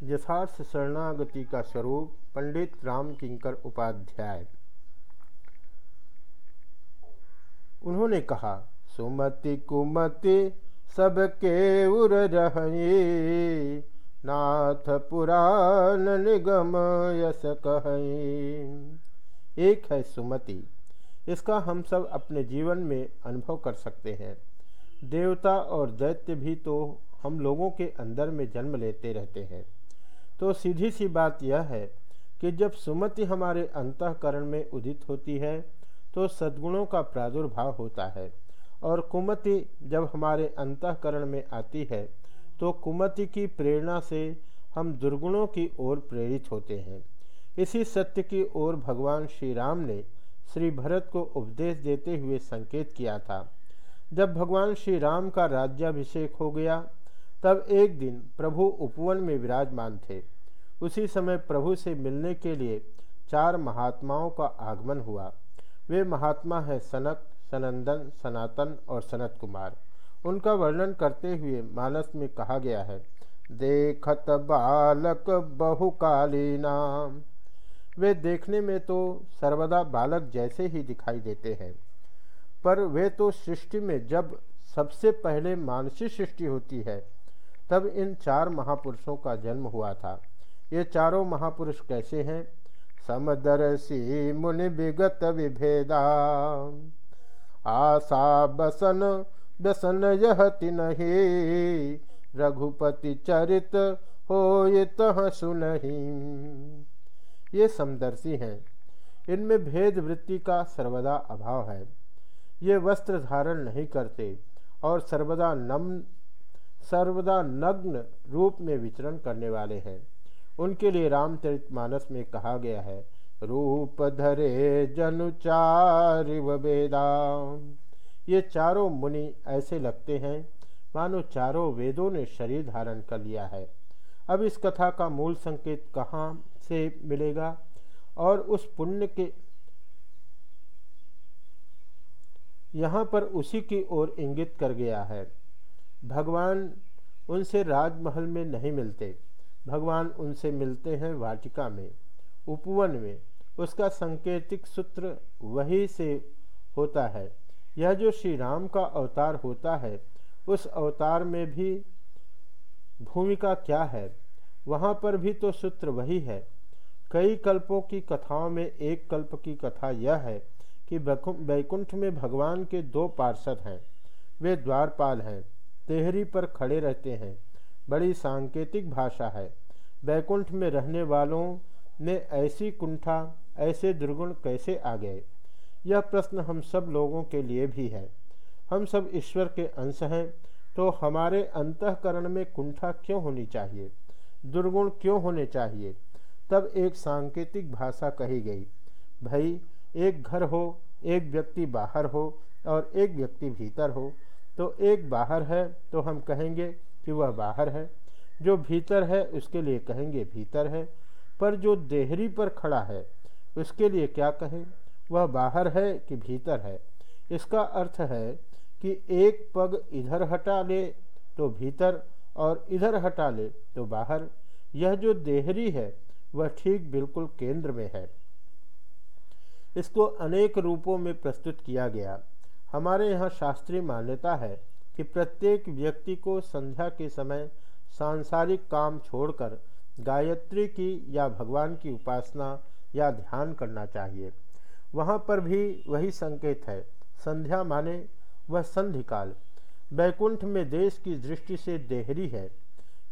यथार्थ शरणागति का स्वरूप पंडित राम किंकर उपाध्याय। उन्होंने कहा, सुमति कुमति सबके उर रहे नाथ पुराण निगम यस कहें एक है सुमति, इसका हम सब अपने जीवन में अनुभव कर सकते हैं। देवता और दैत्य भी तो हम लोगों के अंदर में जन्म लेते रहते हैं। तो सीधी सी बात यह है कि जब सुमति हमारे अंतकरण में उदित होती है तो सद्गुणों का प्रादुर्भाव होता है। और कुमति जब हमारे अंतकरण में आती है तो कुमति की प्रेरणा से हम दुर्गुणों की ओर प्रेरित होते हैं। इसी सत्य की ओर भगवान श्री राम ने श्री भरत को उपदेश देते हुए संकेत किया था। जब भगवान श्री राम का राज्याभिषेक हो गया तब एक दिन प्रभु उपवन में विराजमान थे। उसी समय प्रभु से मिलने के लिए चार महात्माओं का आगमन हुआ। वे महात्मा है सनक सनंदन, सनातन और सनत कुमार। उनका वर्णन करते हुए मानस में कहा गया है, देखत बालक बहुकालीना वे देखने में तो सर्वदा बालक जैसे ही दिखाई देते हैं, पर वे तो सृष्टि में जब सबसे पहले मानसिक सृष्टि होती है तब इन चार महापुरुषों का जन्म हुआ था। ये चारों महापुरुष कैसे हैं? समदर्शी मुनि विगत विभेदा। आशा बसन बसन यह तिनहि। रघुपति चरित हो ये तह सुनही। ये समदर्शी हैं। इनमें भेद वृत्ति का सर्वदा अभाव है। ये वस्त्र धारण नहीं करते और सर्वदा नम सर्वदा नग्न रूप में विचरण करने वाले हैं। उनके लिए रामचरित मानस में कहा गया है, रूप धरे जनुचार वेदा। ये चारों मुनि ऐसे लगते हैं, मानो चारों वेदों ने शरीर धारण कर लिया है। अब इस कथा का मूल संकेत कहाँ से मिलेगा? और उस पुण्य के यहाँ पर उसी की ओर इंगित कर गया है। भगवान उनसे राजमहल में नहीं मिलते। भगवान उनसे मिलते हैं वाटिका में, उपवन में। उसका संकेतिक सूत्र वही से होता है। यह जो श्री राम का अवतार होता है, उस अवतार में भी भूमिका क्या है? वहाँ पर भी तो सूत्र वही है। कई कल्पों की कथाओं में एक कल्प की कथा यह है कि बैकुंठ में भगवान के दो पार्षद हैं। वे द्वारपाल हैं। तेहरी पर खड़े रहते हैं। बड़ी सांकेतिक भाषा है। बैकुंठ में रहने वालों ने ऐसी कुंठा, ऐसे दुर्गुण कैसे आ गए? यह प्रश्न हम सब लोगों के लिए भी है। हम सब ईश्वर के अंश हैं तो हमारे अंतकरण में कुंठा क्यों होनी चाहिए? दुर्गुण क्यों होने चाहिए? तब एक सांकेतिक भाषा कही गई, भाई, एक घर हो, एक व्यक्ति बाहर हो और एक व्यक्ति भीतर हो। तो एक बाहर है तो हम कहेंगे कि वह बाहर है। जो भीतर है, उसके लिए कहेंगे भीतर है। पर जो देहरी पर खड़ा है, उसके लिए क्या कहें? वह बाहर है कि भीतर है? इसका अर्थ है कि एक पग इधर हटा ले तो भीतर और इधर हटा ले तो बाहर। यह जो देहरी है, वह ठीक बिल्कुल केंद्र में है। इसको अनेक रूपों में प्रस्तुत किया गया। हमारे यहाँ शास्त्रीय मान्यता है कि प्रत्येक व्यक्ति को संध्या के समय सांसारिक काम छोड़कर गायत्री की या भगवान की उपासना या ध्यान करना चाहिए। वहाँ पर भी वही संकेत है। संध्या माने वह संधि काल बैकुंठ में देश की दृष्टि से देहरी है।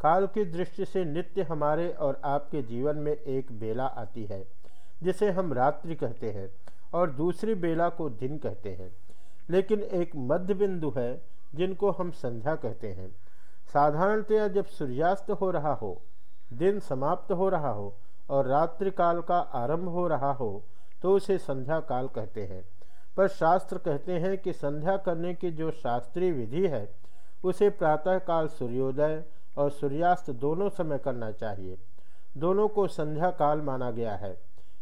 काल की दृष्टि से नित्य हमारे और आपके जीवन में एक बेला आती है, जिसे हम रात्रि कहते हैं और दूसरी बेला को दिन कहते हैं। लेकिन एक मध्य बिंदु है जिनको हम संध्या कहते हैं। साधारणतया जब सूर्यास्त हो रहा हो, दिन समाप्त हो रहा हो और रात्रि काल का आरंभ हो रहा हो तो उसे संध्या काल कहते हैं। पर शास्त्र कहते हैं कि संध्या करने की जो शास्त्रीय विधि है, उसे प्रातःकाल सूर्योदय और सूर्यास्त दोनों समय करना चाहिए। दोनों को संध्या काल माना गया है।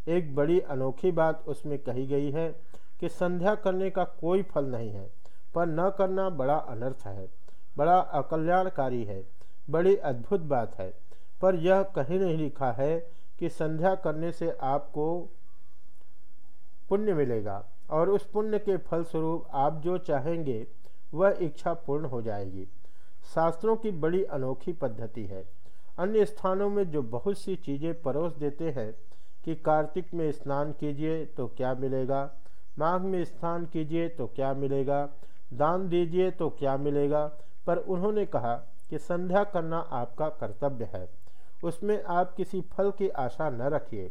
एक बड़ी अनोखी बात उसमें कही गई है कि संध्या करने का कोई फल नहीं है, पर न करना बड़ा अनर्थ है, बड़ा अकल्याणकारी है, बड़ी अद्भुत बात है। पर यह कहीं नहीं लिखा है कि संध्या करने से आपको पुण्य मिलेगा, और उस पुण्य के फलस्वरूप आप जो चाहेंगे, वह इच्छा पूर्ण हो जाएगी। शास्त्रों की बड़ी अनोखी पद्धति है। अन्य स्थानों में जो बहुत सी चीज़ें परोस देते हैं कि कार्तिक में स्नान कीजिए तो क्या मिलेगा? माघ में स्नान कीजिए तो क्या मिलेगा? दान दीजिए तो क्या मिलेगा? पर उन्होंने कहा कि संध्या करना आपका कर्तव्य है। उसमें आप किसी फल की आशा न रखिए।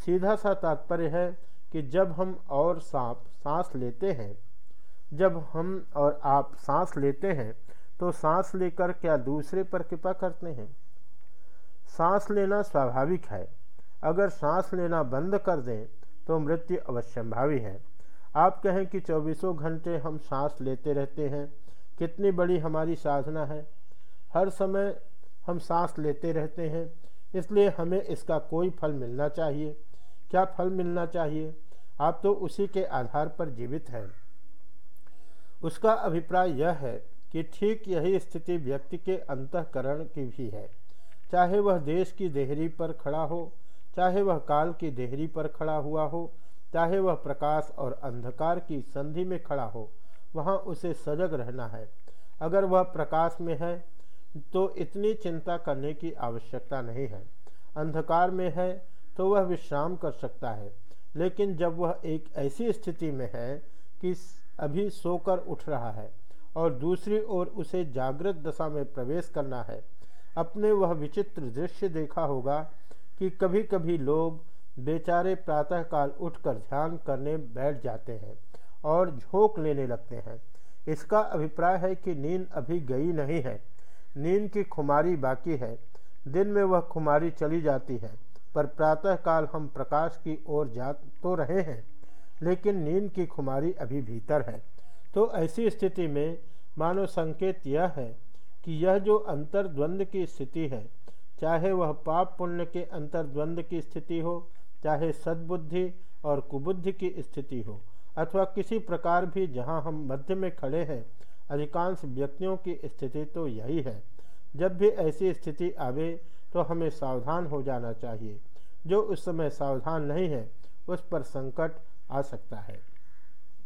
सीधा सा तात्पर्य है कि जब हम और सांप सांस लेते हैं, जब हम और आप सांस लेते हैं तो सांस लेकर क्या दूसरे पर कृपा करते हैं? सांस लेना स्वाभाविक है। अगर सांस लेना बंद कर दें तो मृत्यु अवश्यंभावी है। आप कहें कि चौबीसों घंटे हम सांस लेते रहते हैं। कितनी बड़ी हमारी साधना है। हर समय हम सांस लेते रहते हैं, इसलिए हमें इसका कोई फल मिलना चाहिए। क्या फल मिलना चाहिए? आप तो उसी के आधार पर जीवित हैं। उसका अभिप्राय यह है कि ठीक यही स्थिति व्यक्ति के अंतकरण की भी है। चाहे वह देश की देहरी पर खड़ा हो, चाहे वह काल की देहरी पर खड़ा हुआ हो चाहे वह प्रकाश और अंधकार की संधि में खड़ा हो, वहाँ उसे सजग रहना है। अगर वह प्रकाश में है तो इतनी चिंता करने की आवश्यकता नहीं है। अंधकार में है तो वह विश्राम कर सकता है। लेकिन जब वह एक ऐसी स्थिति में है कि अभी सोकर उठ रहा है और दूसरी ओर उसे जागृत दशा में प्रवेश करना है, अपने वह विचित्र दृश्य देखा होगा कि कभी कभी लोग बेचारे प्रातःकाल उठकर ध्यान करने बैठ जाते हैं और झोंक लेने लगते हैं। इसका अभिप्राय है कि नींद अभी गई नहीं है। नींद की खुमारी बाकी है। दिन में वह खुमारी चली जाती है, पर प्रातःकाल हम प्रकाश की ओर जा तो रहे हैं, लेकिन नींद की खुमारी अभी भीतर है। तो ऐसी स्थिति में मानो संकेत यह है कि यह जो अंतर्द्वंद की स्थिति है, चाहे वह पाप पुण्य के अंतर्द्वंद की स्थिति हो चाहे सद्बुद्धि और कुबुद्धि की स्थिति हो, अथवा किसी प्रकार भी जहाँ हम मध्य में खड़े हैं, अधिकांश व्यक्तियों की स्थिति तो यही है। जब भी ऐसी स्थिति आवे तो हमें सावधान हो जाना चाहिए। जो उस समय सावधान नहीं है, उस पर संकट आ सकता है।